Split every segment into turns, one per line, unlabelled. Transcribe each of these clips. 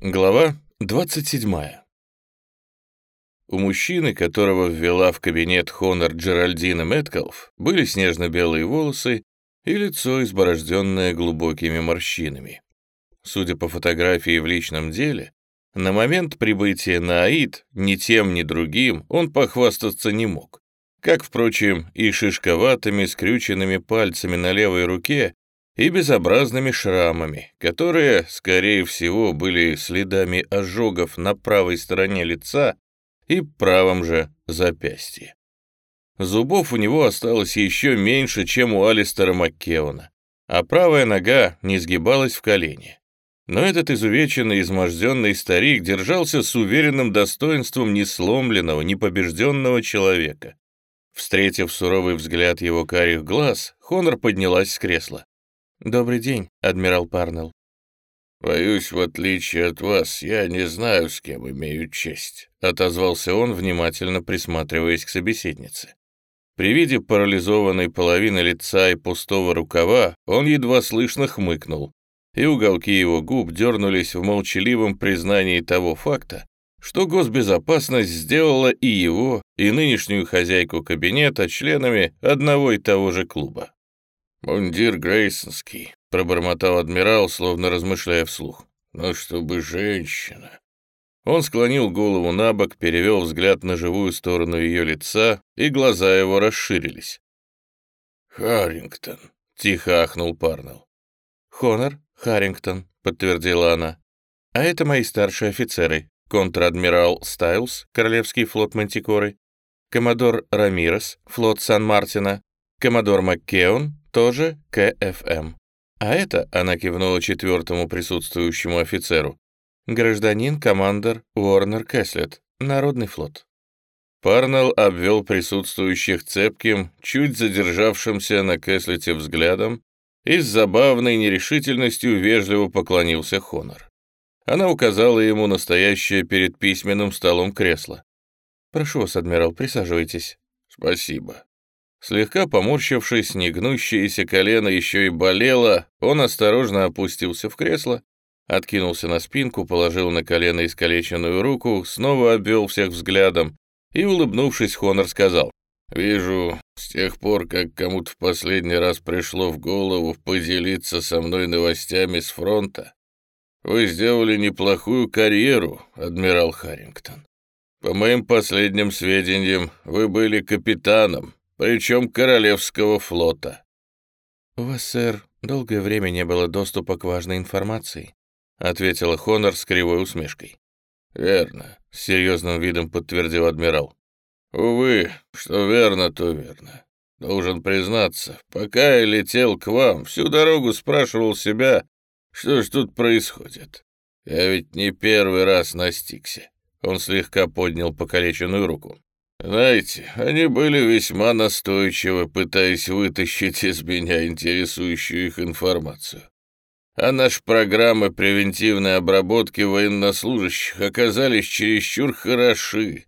Глава 27. У мужчины, которого ввела в кабинет Хонор Джеральдина Мэткалф, были снежно-белые волосы и лицо, изборожденное глубокими морщинами. Судя по фотографии в личном деле, на момент прибытия на Аид ни тем, ни другим он похвастаться не мог. Как, впрочем, и шишковатыми скрюченными пальцами на левой руке и безобразными шрамами, которые, скорее всего, были следами ожогов на правой стороне лица и правом же запястье. Зубов у него осталось еще меньше, чем у Алистера Маккеона, а правая нога не сгибалась в колени. Но этот изувеченный, изможденный старик держался с уверенным достоинством несломленного, непобежденного человека. Встретив суровый взгляд его карих глаз, Хонор поднялась с кресла. «Добрый день, адмирал Парнелл».
«Боюсь, в отличие от вас, я не знаю, с кем имею честь», — отозвался он, внимательно присматриваясь к собеседнице. При виде парализованной половины лица и пустого рукава он едва слышно хмыкнул, и уголки его губ дернулись в молчаливом признании того факта, что госбезопасность сделала и его, и нынешнюю хозяйку кабинета членами одного и того же клуба. «Мундир Грейсонский», — пробормотал адмирал, словно размышляя вслух. «Но чтобы женщина...» Он склонил голову на бок, перевел взгляд на живую сторону ее лица, и глаза его расширились. «Харрингтон», — тихо ахнул Парнелл.
«Хонор Харрингтон», — подтвердила она. «А это мои старшие офицеры. Контр-адмирал Стайлс, Королевский флот Мантикоры, коммодор Рамирес, флот Сан-Мартина, коммодор Маккеон, тоже КФМ. А это, она кивнула четвертому присутствующему офицеру, гражданин-командор Уорнер Кэслет, Народный флот.
Парнелл обвел присутствующих цепким, чуть задержавшимся на Кэслете взглядом и с забавной нерешительностью вежливо поклонился Хонор. Она указала ему настоящее перед письменным столом кресло.
«Прошу вас, адмирал, присаживайтесь».
«Спасибо». Слегка поморщившись, негнущееся колено еще и болело, он осторожно опустился в кресло, откинулся на спинку, положил на колено искалеченную руку, снова обвел всех взглядом и, улыбнувшись, Хонор сказал, «Вижу, с тех пор, как кому-то в последний раз пришло в голову поделиться со мной новостями с фронта, вы сделали неплохую карьеру, адмирал Харрингтон. По моим последним сведениям, вы были капитаном, причем Королевского флота».
«У вас, сэр, долгое время не было доступа к важной информации», ответила Хонор с кривой усмешкой.
«Верно», — с серьезным видом подтвердил адмирал. «Увы, что верно, то верно. Должен признаться, пока я летел к вам, всю дорогу спрашивал себя, что ж тут происходит. Я ведь не первый раз настигся». Он слегка поднял покалеченную руку. Знаете, они были весьма настойчивы, пытаясь вытащить из меня интересующую их информацию. А наши программы превентивной обработки военнослужащих оказались чересчур хороши.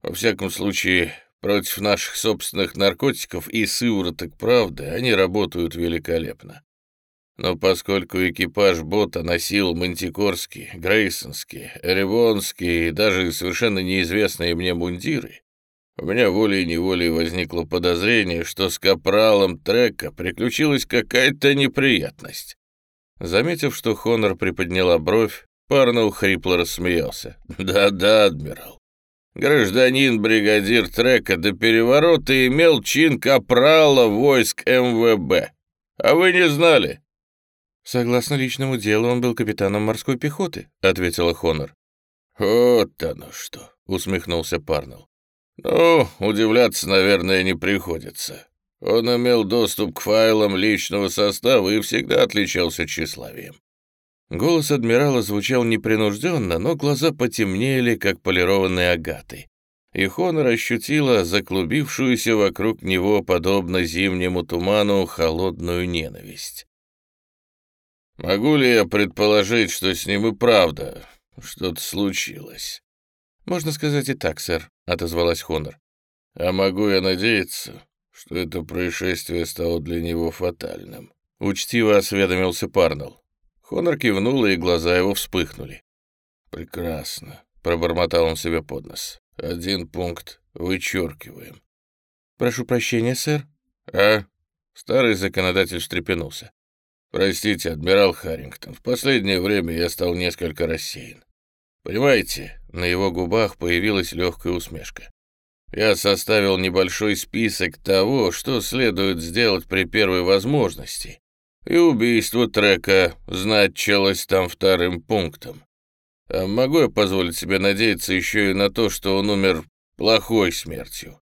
Во всяком случае, против наших собственных наркотиков и сывороток правды они работают великолепно. Но поскольку экипаж бота носил мантикорские, грейсонские, ревонские и даже совершенно неизвестные мне мундиры, у меня волей-неволей возникло подозрение, что с капралом трека приключилась какая-то неприятность. Заметив, что Хонор приподняла бровь, Парнелл хрипло рассмеялся. «Да-да, адмирал. Гражданин-бригадир трека до переворота имел чин капрала войск МВБ. А вы не знали?»
«Согласно личному делу, он был капитаном морской пехоты», — ответила Хонор.
«Вот оно что», — усмехнулся Парнелл. «Ну, удивляться, наверное, не приходится. Он имел доступ к файлам личного состава и всегда отличался тщеславием».
Голос адмирала звучал непринужденно, но глаза потемнели, как полированные агаты. И Хонор ощутила заклубившуюся вокруг него, подобно зимнему туману, холодную ненависть.
«Могу ли я предположить, что с ним и правда что-то случилось?»
«Можно сказать и так, сэр», — отозвалась Хонор.
«А могу я надеяться, что это происшествие стало для него фатальным?»
Учтиво осведомился Парнелл. Хонор кивнула, и глаза его вспыхнули.
«Прекрасно», — пробормотал он себе под нос. «Один пункт вычеркиваем».
«Прошу прощения, сэр».
«А?» Старый законодатель встрепенулся. «Простите, адмирал Харрингтон, в последнее время я стал несколько рассеян. Понимаете, на его губах появилась легкая усмешка. Я составил небольшой список того, что следует сделать при первой возможности, и убийство Трека значилось там вторым пунктом. А могу я позволить себе надеяться еще и на то, что он умер плохой смертью?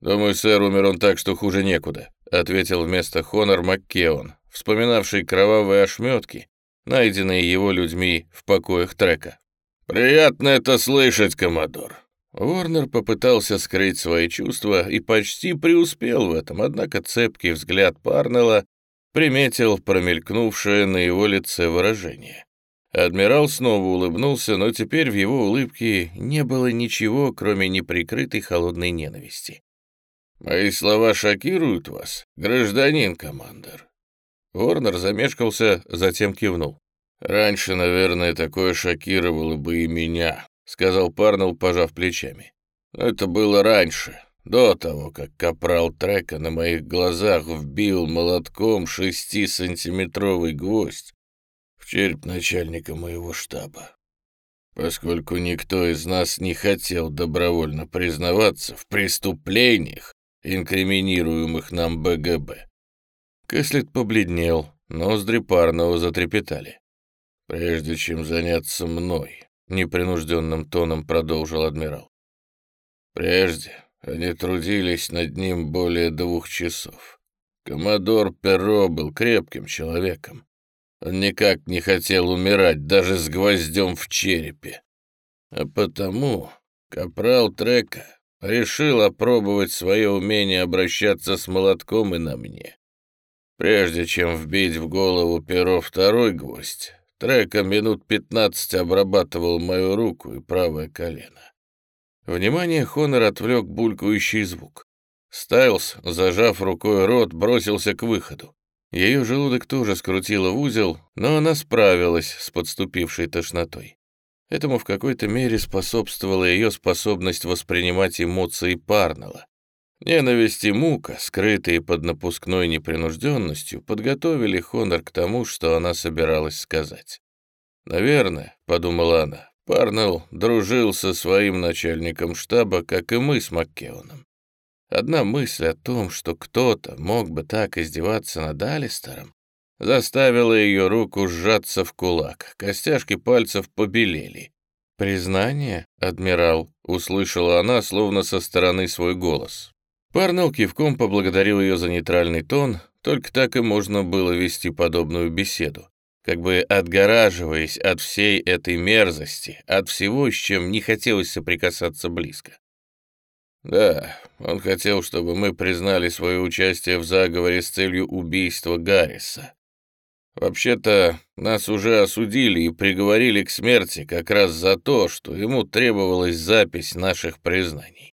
Думаю, сэр, умер он так, что хуже некуда, ответил вместо Хонор Маккеон, вспоминавший кровавые ошметки, найденные его людьми в покоях Трека. «Приятно это слышать, коммодор». Уорнер попытался скрыть свои чувства и почти преуспел в этом, однако цепкий взгляд Парнелла приметил промелькнувшее на его лице выражение. Адмирал снова улыбнулся, но теперь в его улыбке не было ничего, кроме неприкрытой холодной ненависти. «Мои слова шокируют вас, гражданин командир?» Ворнер замешкался, затем кивнул. «Раньше, наверное, такое шокировало бы и меня», — сказал Парнелл, пожав плечами. «Но это было раньше, до того, как капрал Трека на моих глазах вбил молотком шестисантиметровый гвоздь в череп начальника моего штаба. Поскольку никто из нас не хотел добровольно признаваться в преступлениях, инкриминируемых нам БГБ. Кэслет побледнел, ноздри парного затрепетали. «Прежде чем заняться мной», — непринужденным тоном продолжил адмирал. «Прежде они трудились над ним более двух часов. Коммодор Перо был крепким человеком. Он никак не хотел умирать, даже с гвоздем в черепе. А потому капрал Трека решил опробовать свое умение обращаться с молотком и на мне. Прежде чем вбить в голову перо второй гвоздь, Трека минут пятнадцать обрабатывал мою руку и правое колено. Внимание Хонор отвлек булькающий звук. Стайлс, зажав рукой рот, бросился к выходу. Ее желудок тоже скрутило в узел, но она справилась с подступившей тошнотой. Этому в какой-то мере способствовала ее способность воспринимать эмоции Парнелла. Ненависть и мука, скрытые под напускной непринужденностью, подготовили Хонор к тому, что она собиралась сказать. «Наверное», — подумала она, — Парнелл дружил со своим начальником штаба, как и мы с Маккеоном. Одна мысль о том, что кто-то мог бы так издеваться над Алистером, заставила ее руку сжаться в кулак, костяшки пальцев побелели. «Признание, адмирал», — услышала она, словно со стороны свой голос. Парнелл кивком поблагодарил ее за нейтральный тон, только так и можно было вести подобную беседу, как бы отгораживаясь от всей этой мерзости, от всего, с чем не хотелось соприкасаться близко. Да, он хотел, чтобы мы признали свое участие в заговоре с целью убийства Гарриса. Вообще-то, нас уже осудили и приговорили к смерти как раз за то, что ему требовалась запись наших признаний.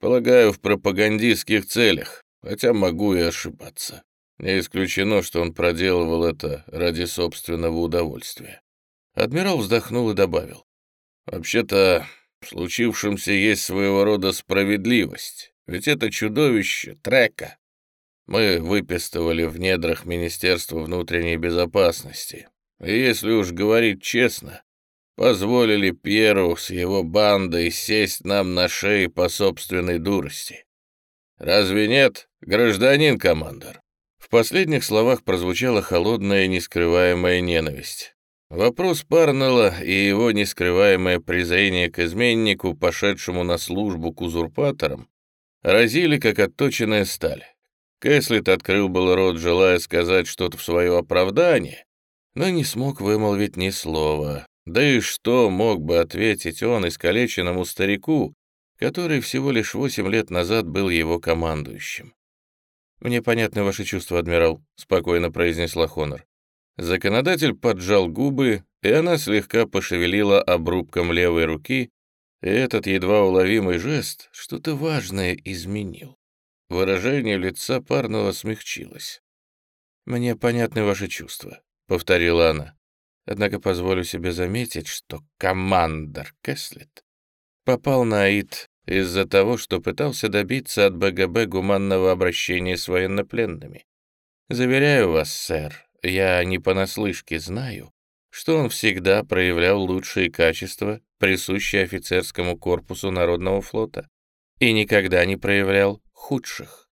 Полагаю, в пропагандистских целях, хотя могу и ошибаться. Не исключено, что он проделывал это ради собственного удовольствия. Адмирал вздохнул и добавил. Вообще-то, в случившемся есть своего рода справедливость, ведь это чудовище Трека. Мы выпистывали в недрах Министерства внутренней безопасности. И если уж говорить честно, позволили Пьеру с его бандой сесть нам на шеи по собственной дурости. Разве нет, гражданин командор? В последних словах прозвучала холодная нескрываемая ненависть. Вопрос Парнелла и его нескрываемое презрение к изменнику, пошедшему на службу к узурпаторам, разили, как отточенная сталь. Кэслит открыл был рот, желая сказать что-то в свое оправдание, но не смог вымолвить ни слова. Да и что мог бы ответить он искалеченному старику, который всего лишь восемь лет назад был его командующим? «Мне понятны ваши чувства, адмирал», — спокойно произнесла Хонор. Законодатель поджал губы, и она слегка пошевелила обрубком левой руки, и этот едва уловимый жест что-то важное изменил. Выражение лица парного смягчилось. «Мне понятны ваши чувства», — повторила она.
Однако позволю себе заметить, что командор Кэслет попал на Аид из-за того, что пытался добиться от БГБ гуманного обращения с военнопленными. Заверяю вас, сэр, я не понаслышке знаю, что он всегда проявлял лучшие качества, присущие офицерскому корпусу Народного флота, и никогда не проявлял худших.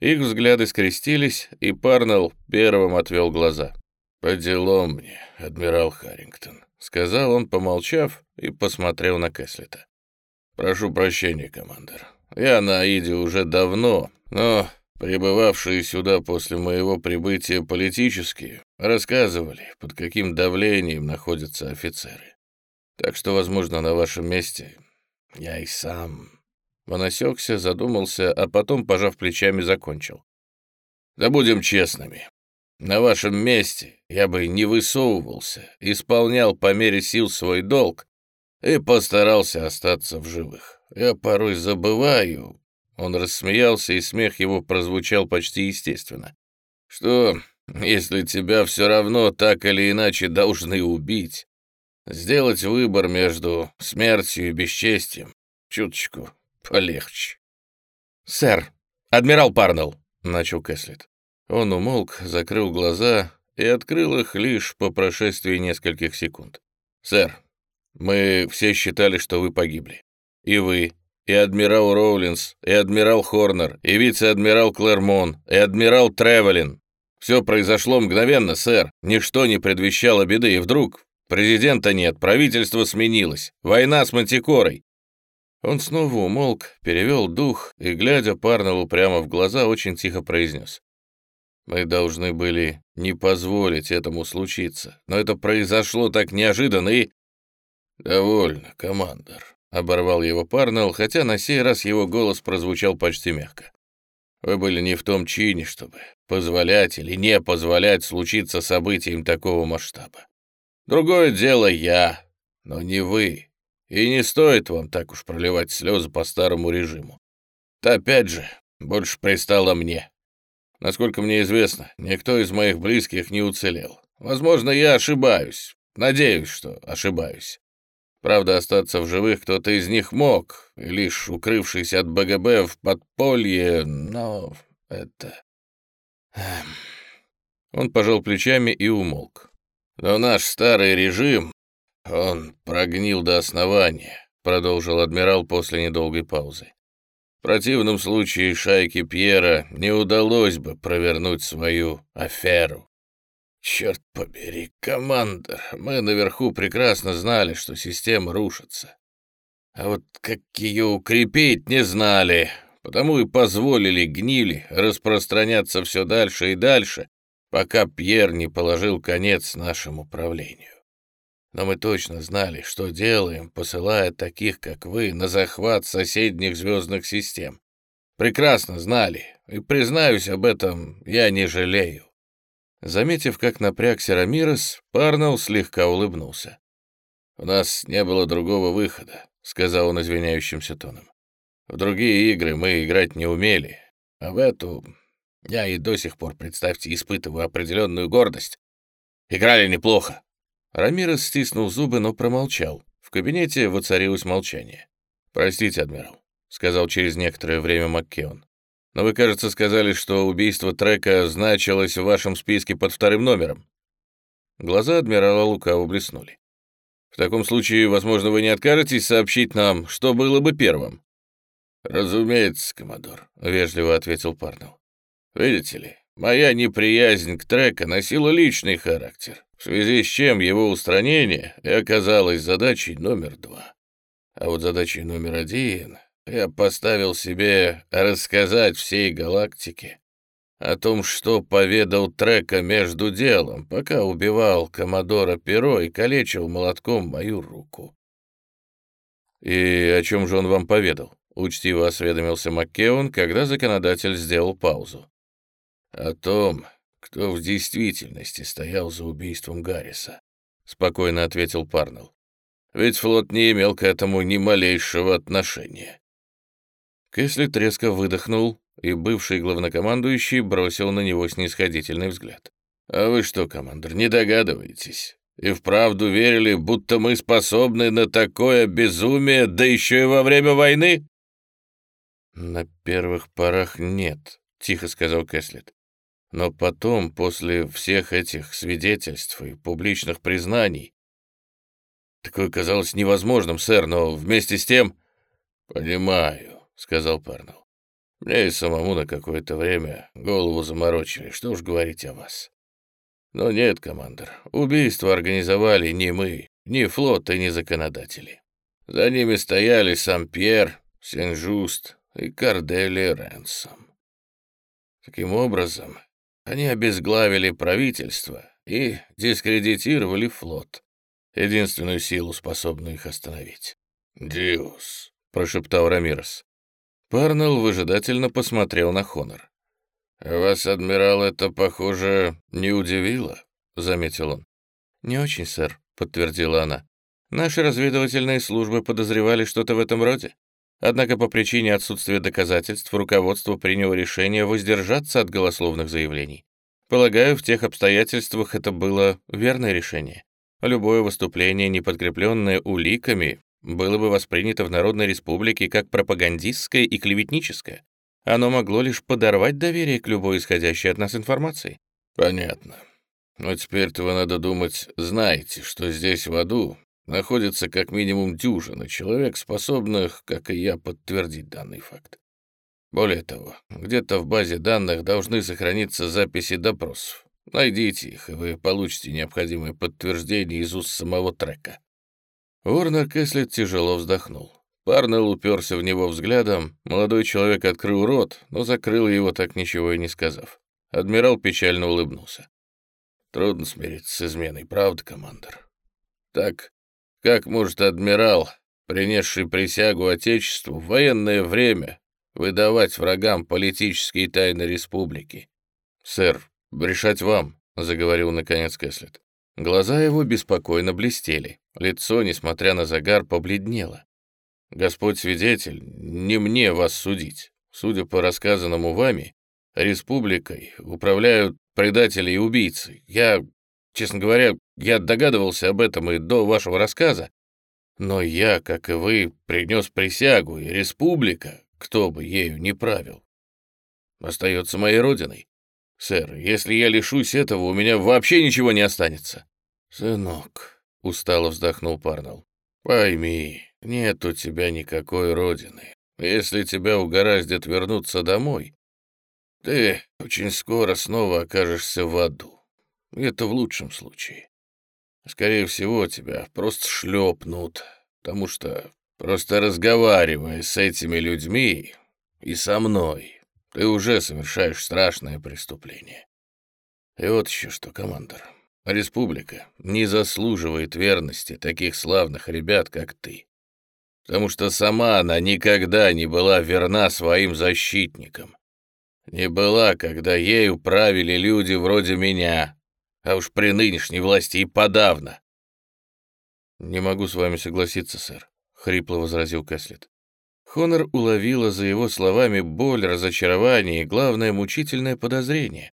Их взгляды скрестились, и Парнелл первым отвел глаза. «По делам мне, адмирал Харрингтон», — сказал он, помолчав, и посмотрел на Кэслета. «Прошу прощения, командир. Я на Аиде уже давно, но прибывавшие сюда после моего прибытия политические рассказывали, под каким давлением находятся офицеры. Так что, возможно, на вашем месте я и сам...» Он осекся, задумался, а потом, пожав плечами, закончил. «Да будем честными. На вашем месте я бы не высовывался, исполнял по мере сил свой долг и постарался остаться в живых. Я порой забываю...» Он рассмеялся, и смех его прозвучал почти естественно. «Что, если тебя все равно так или иначе должны убить, сделать выбор между смертью и бесчестием чуточку полегче». «Сэр, адмирал Парнелл», — начал Кэслет. Он умолк, закрыл глаза и открыл их лишь по прошествии нескольких секунд. «Сэр, мы все считали, что вы погибли. И вы, и адмирал Роулинс, и адмирал Хорнер, и вице-адмирал Клермон, и адмирал Тревелин. Все произошло мгновенно, сэр. Ничто не предвещало беды, и вдруг президента нет, правительство сменилось, война с Мантикорой. Он снова умолк, перевел дух и, глядя Парнеллу прямо в глаза, очень тихо произнес. «Мы должны были не позволить этому случиться, но это произошло так неожиданно и...» «Довольно, командор», — оборвал его Парнелл, хотя на сей раз его голос прозвучал почти мягко. «Вы были не в том чине, чтобы позволять или не позволять случиться событиям такого масштаба. Другое дело я, но не вы, и не стоит вам так уж проливать слезы по старому режиму. То опять же, больше пристало мне. Насколько мне известно, никто из моих близких не уцелел. Возможно, я ошибаюсь. Надеюсь, что ошибаюсь. Правда, остаться в живых кто-то из них мог, лишь укрывшись от БГБ в подполье, но это... Эм... Он пожал плечами и умолк. Но наш старый режим, он прогнил до основания, продолжил адмирал после недолгой паузы. В противном случае шайке Пьера не удалось бы провернуть свою аферу. Черт побери, командор, мы наверху прекрасно знали, что система рушится. А вот как ее укрепить, не знали, потому и позволили гнили распространяться все дальше и дальше, пока Пьер не положил конец нашему правлению. Но мы точно знали, что делаем, посылая таких, как вы, на захват соседних звездных систем. Прекрасно знали, и, признаюсь об этом, я не жалею. Заметив, как напрягся Рамирес, Парнелл слегка улыбнулся. «У нас не было другого выхода», — сказал он извиняющимся тоном. «В другие игры мы играть не умели, а в эту я и до сих пор, представьте, испытываю определенную гордость. Играли неплохо». Рамирес стиснул зубы, но промолчал. В кабинете воцарилось молчание. «Простите, адмирал», — сказал через некоторое время Маккеон. Но вы, кажется, сказали, что убийство Трека значилось в вашем списке под вторым номером». Глаза адмирала лукаво блеснули. «В таком случае, возможно, вы не откажетесь сообщить нам, что было бы первым?» «Разумеется, коммодор», — вежливо ответил Парнелл. «Видите ли, моя неприязнь к Трека носила личный характер, в связи с чем его устранение и оказалось задачей номер два. А вот задачей номер один я поставил себе рассказать всей галактике о том, что поведал Трека между делом, пока убивал Комодора Перо и калечил молотком мою руку. «И о чем же он вам поведал?» — учтиво осведомился Маккеон, когда законодатель сделал паузу. «О том, кто в действительности стоял за убийством Гарриса», — спокойно ответил Парнелл. «Ведь флот не имел к этому ни малейшего отношения. Кэсли треско выдохнул, и бывший главнокомандующий бросил на него снисходительный взгляд. «А вы что, командир, не догадываетесь?
И вправду верили, будто мы способны на такое безумие, да еще и во время войны?»
«На первых порах нет», — тихо сказал Кэслет. «Но потом, после всех этих свидетельств и публичных признаний, такое казалось невозможным, сэр, но вместе с тем...»
«Понимаю», — сказал Парнелл. «Мне и самому на какое-то время голову заморочили, что уж говорить о вас. Но нет, командир, убийство организовали не мы, ни флот и ни законодатели. За ними стояли сам Пьер, Сен-Жуст и Кардели Ренсом. Таким образом, они обезглавили правительство и дискредитировали флот, единственную силу, способную их остановить.
«Диус», — прошептал Рамирес. Парнелл выжидательно посмотрел на Хонор.
«Вас, адмирал, это, похоже, не удивило?» — заметил он.
«Не очень, сэр», — подтвердила она. «Наши разведывательные службы подозревали что-то в этом роде. Однако по причине отсутствия доказательств руководство приняло решение воздержаться от голословных заявлений. Полагаю, в тех обстоятельствах это было верное решение. Любое выступление, не подкрепленное уликами, было бы воспринято в Народной Республике как пропагандистское и клеветническое. Оно могло лишь подорвать доверие к любой исходящей от нас информации.
Понятно. Но теперь-то надо думать, знаете, что здесь в аду находится как минимум дюжина человек, способных, как и я, подтвердить данный факт. Более того, где-то в базе данных должны сохраниться записи допросов. Найдите их, и вы получите необходимое подтверждение из уст самого трека.
Уорнер Кэслет тяжело вздохнул. Парнелл уперся в него взглядом, молодой человек открыл рот, но закрыл его так ничего и не сказав. Адмирал печально улыбнулся.
«Трудно смириться с изменой, правда, командор? Так, как может адмирал, принесший присягу Отечеству в военное время, выдавать врагам политические тайны республики?»
«Сэр, решать вам», — заговорил наконец Кэслет. Глаза его беспокойно блестели, лицо, несмотря на загар, побледнело. Господь свидетель, не мне вас судить. Судя по рассказанному вами, республикой управляют предатели и убийцы. Я, честно говоря, я догадывался об этом и до вашего рассказа. Но я, как и вы, принес присягу, и республика, кто бы ею не правил, остается моей родиной. Сэр, если я лишусь этого, у меня вообще ничего не останется.
Сынок, — устало вздохнул Парнелл, — пойми, нет у тебя никакой родины. Если тебя угораздит вернуться домой, ты очень скоро снова окажешься в аду. Это в лучшем случае. Скорее всего, тебя просто шлепнут, потому что, просто разговаривая с этими людьми и со мной, ты уже совершаешь страшное преступление. И вот еще что, командор. Республика не заслуживает верности таких славных ребят, как ты потому что сама она никогда не была верна своим защитникам. Не была, когда ею правили люди вроде меня, а уж при нынешней власти и подавно.
«Не могу с вами согласиться, сэр», — хрипло возразил Кэслет. Хонор уловила за его словами боль, разочарование и, главное, мучительное подозрение.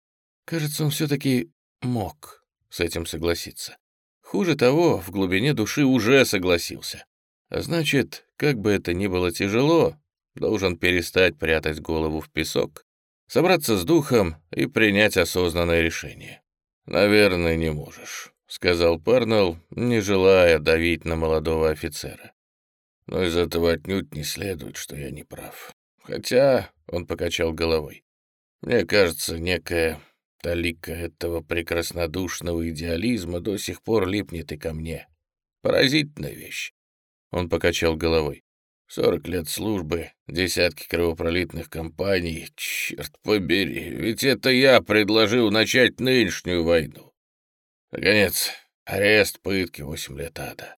Кажется, он все-таки мог с этим согласиться. Хуже того, в глубине души уже согласился. А значит, как бы это ни было тяжело, должен перестать прятать голову в песок, собраться с духом и принять осознанное решение. «Наверное, не можешь», — сказал Парнелл, не желая давить на молодого офицера. «Но из этого отнюдь не следует, что я не прав. Хотя...» — он покачал головой. «Мне кажется, некая талика этого прекраснодушного идеализма до сих пор липнет и ко мне. Поразительная вещь. Он покачал головой. «Сорок лет службы, десятки кровопролитных кампаний. Черт побери, ведь это я предложил начать нынешнюю войну. Наконец, арест, пытки, восемь лет ада.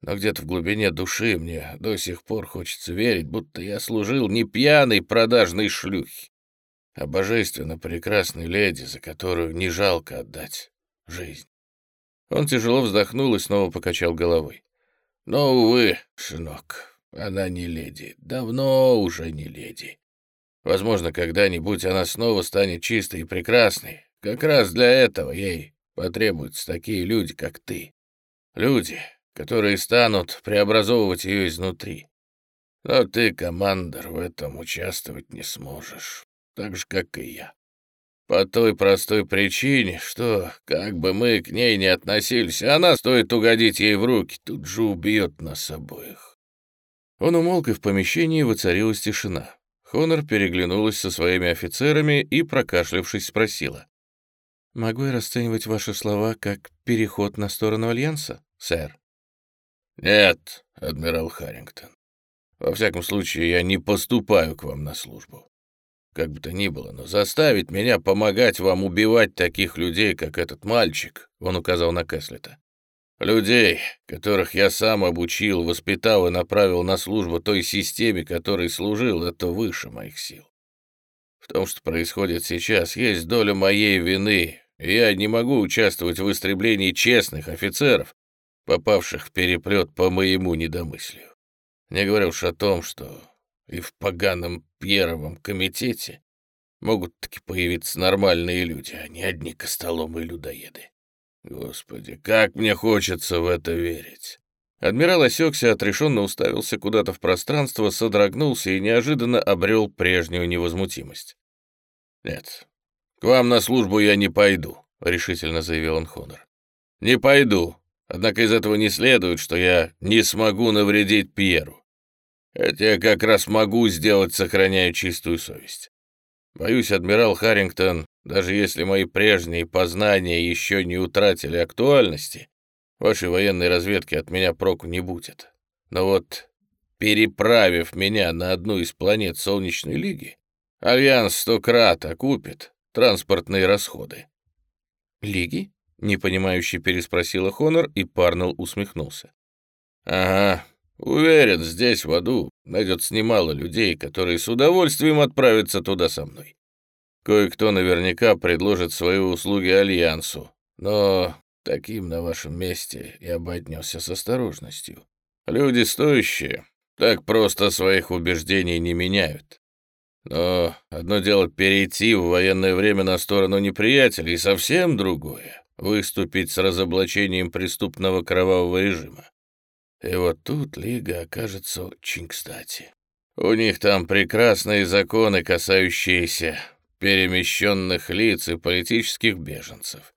Но где-то в глубине души мне до сих пор хочется верить, будто я служил не пьяной продажной шлюхи, а божественно прекрасной леди, за которую не жалко отдать жизнь». Он тяжело вздохнул и снова покачал головой. Но, увы, сынок, она не леди, давно уже не леди. Возможно, когда-нибудь она снова станет чистой и прекрасной. Как раз для этого ей
потребуются такие люди, как ты. Люди, которые станут преобразовывать ее изнутри. Но ты, командор, в этом участвовать не сможешь, так же, как и я. По той простой причине, что, как бы мы к ней не относились, она, стоит угодить ей в руки, тут же убьет нас обоих.
Он умолк, и в помещении воцарилась тишина. Хонор переглянулась со своими офицерами и, прокашлявшись, спросила. «Могу я расценивать ваши слова как переход на сторону Альянса, сэр?»
«Нет, адмирал Харрингтон. Во всяком случае, я не поступаю к вам на службу. Как бы то ни было, но заставить меня помогать вам убивать таких людей, как этот мальчик, он указал на Кэслета. Людей, которых я сам обучил, воспитал и направил на службу той системе, которой служил, это выше моих сил. В том, что происходит сейчас, есть доля моей вины, я не могу участвовать в истреблении честных офицеров, попавших в переплет по моему недомыслию. Не говоря уж о том, что и в поганом Пьеровом комитете могут таки появиться нормальные люди, а не одни костоломы и людоеды. Господи, как мне хочется в это верить.
Адмирал осекся, отрешенно уставился куда-то в пространство, содрогнулся и неожиданно обрел прежнюю невозмутимость.
«Нет, к вам на службу я не пойду», — решительно заявил он Хонор. «Не пойду, однако из этого не следует, что я не смогу навредить Пьеру. Это я как раз могу сделать, сохраняя чистую совесть. Боюсь, адмирал Харрингтон, даже если мои прежние познания еще не утратили актуальности, вашей военной разведки от меня проку не будет. Но вот, переправив меня на одну из планет Солнечной Лиги, Альянс сто крат окупит транспортные расходы.
«Лиги?» — непонимающе переспросила Хонор, и Парнелл усмехнулся.
«Ага, Уверен, здесь, в аду, найдется немало людей, которые с удовольствием отправятся туда со мной. Кое-кто наверняка предложит свои услуги Альянсу, но таким на вашем месте я бы отнесся с осторожностью. Люди стоящие так просто своих убеждений не меняют. Но одно дело перейти в военное время на сторону неприятелей, и совсем другое — выступить с разоблачением преступного кровавого режима. И вот тут Лига окажется очень кстати. У них там прекрасные законы, касающиеся перемещенных лиц и политических беженцев.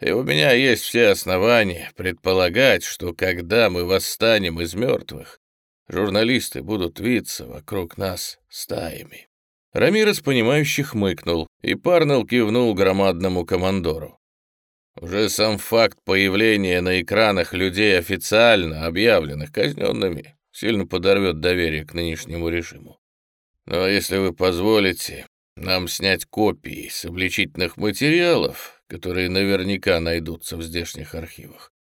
И у меня есть все основания предполагать, что когда мы восстанем из мертвых, журналисты будут виться вокруг нас стаями.
Рамирес, понимающий, хмыкнул, и Парнелл кивнул громадному командору.
Уже сам факт появления на экранах людей, официально объявленных казненными, сильно подорвет доверие к нынешнему режиму. Но если вы позволите нам снять копии с обличительных материалов, которые наверняка найдутся в здешних архивах,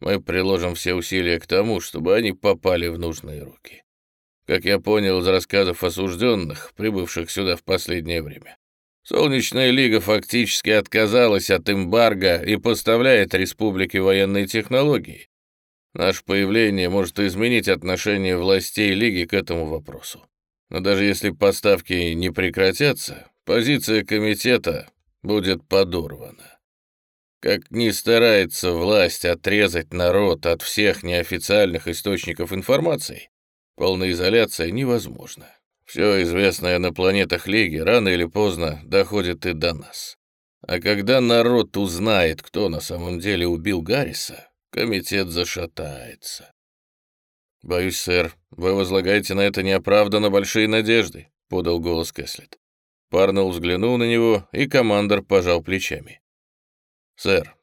мы приложим все усилия к тому, чтобы они попали в нужные руки. Как я понял из рассказов осужденных, прибывших сюда в последнее время, Солнечная лига фактически отказалась от эмбарго и поставляет республике военные технологии. Наше появление может изменить отношение властей лиги к этому вопросу. Но даже если поставки не прекратятся, позиция комитета будет подорвана. Как ни старается власть отрезать народ от всех неофициальных источников информации, полная изоляция невозможна. Все известное на планетах Лиги рано или поздно доходит и до нас. А когда народ узнает, кто на самом деле убил Гарриса, комитет зашатается. «Боюсь, сэр, вы возлагаете на это неоправданно большие надежды», — подал голос Кэслет. Парнелл взглянул на него, и командор пожал плечами. «Сэр,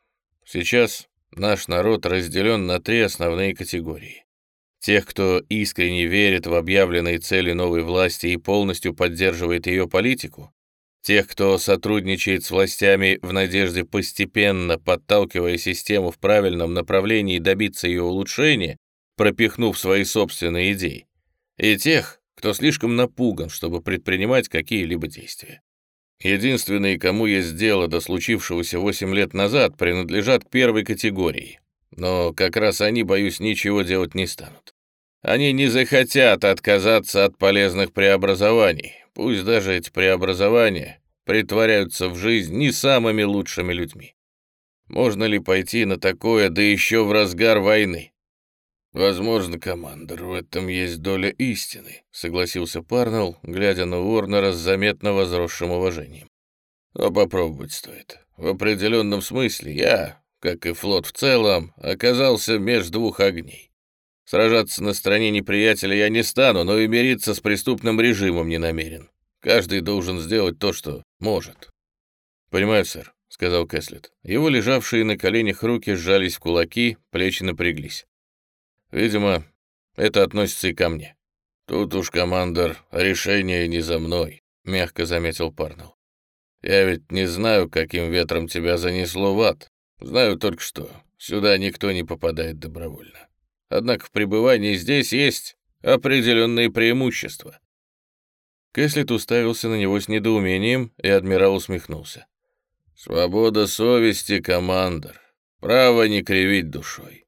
сейчас наш народ разделен на три основные категории. Тех, кто искренне верит в объявленные цели новой власти и полностью поддерживает ее политику, тех, кто сотрудничает с властями в надежде постепенно, подталкивая систему в правильном направлении добиться ее улучшения, пропихнув свои собственные идеи, и тех, кто слишком напуган, чтобы предпринимать какие-либо действия. Единственные, кому есть дело до случившегося 8 лет назад, принадлежат первой категории, но как раз они, боюсь, ничего делать не станут. Они не захотят отказаться от полезных преобразований, пусть даже эти преобразования притворяются в жизнь не самыми лучшими людьми.
Можно ли пойти на такое, да еще в разгар войны?
«Возможно, командор, в этом есть доля истины», — согласился Парнелл, глядя на Уорнера с заметно возросшим уважением. «Но попробовать стоит. В определенном смысле я, как и флот в целом, оказался между двух огней. Сражаться на стороне неприятеля я не стану, но и мириться с преступным режимом не намерен. Каждый должен сделать то, что может».
«Понимаю, сэр», — сказал Кэслет. Его лежавшие на коленях руки сжались в кулаки, плечи напряглись. Видимо, это относится и ко мне.
Тут уж, командор, решение не за мной, мягко заметил Парнелл. Я ведь не знаю, каким ветром тебя занесло в ад. Знаю только что, сюда никто не попадает добровольно. Однако в пребывании здесь есть определенные преимущества.
Кэслет уставился на него с недоумением, и адмирал усмехнулся.
«Свобода совести, командор. Право не кривить душой.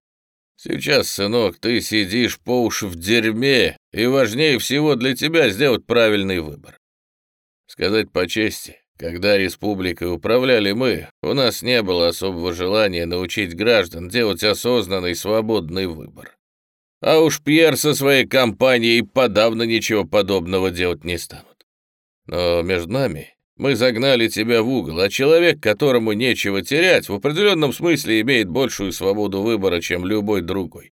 Сейчас, сынок, ты сидишь по уши в дерьме, и важнее всего для тебя сделать правильный выбор. Сказать по чести, когда республикой управляли мы, у нас не было особого желания научить граждан делать осознанный свободный выбор. А уж Пьер со своей компанией подавно ничего подобного делать не станут. Но между нами мы загнали тебя в угол, а человек, которому нечего терять, в определенном смысле имеет большую свободу выбора, чем любой другой.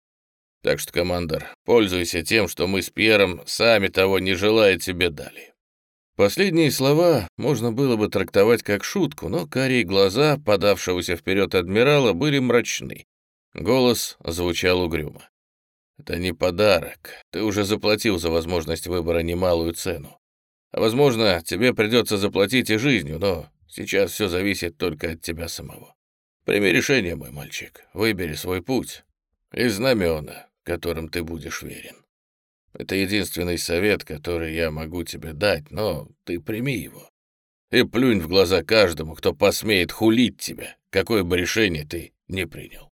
Так что, командор, пользуйся тем, что мы с Пьером, сами того не желая, тебе дали».
Последние слова можно было бы трактовать как шутку, но карие глаза подавшегося вперед адмирала были мрачны. Голос звучал угрюмо. «Это не подарок. Ты уже заплатил за возможность выбора немалую цену. Возможно, тебе придется заплатить и жизнью, но сейчас все зависит только от тебя самого. Прими решение, мой мальчик, выбери свой путь и знамена, которым ты будешь верен. Это единственный совет, который я могу тебе дать, но ты прими его. И плюнь в глаза каждому, кто посмеет хулить тебя, какое бы решение ты ни принял.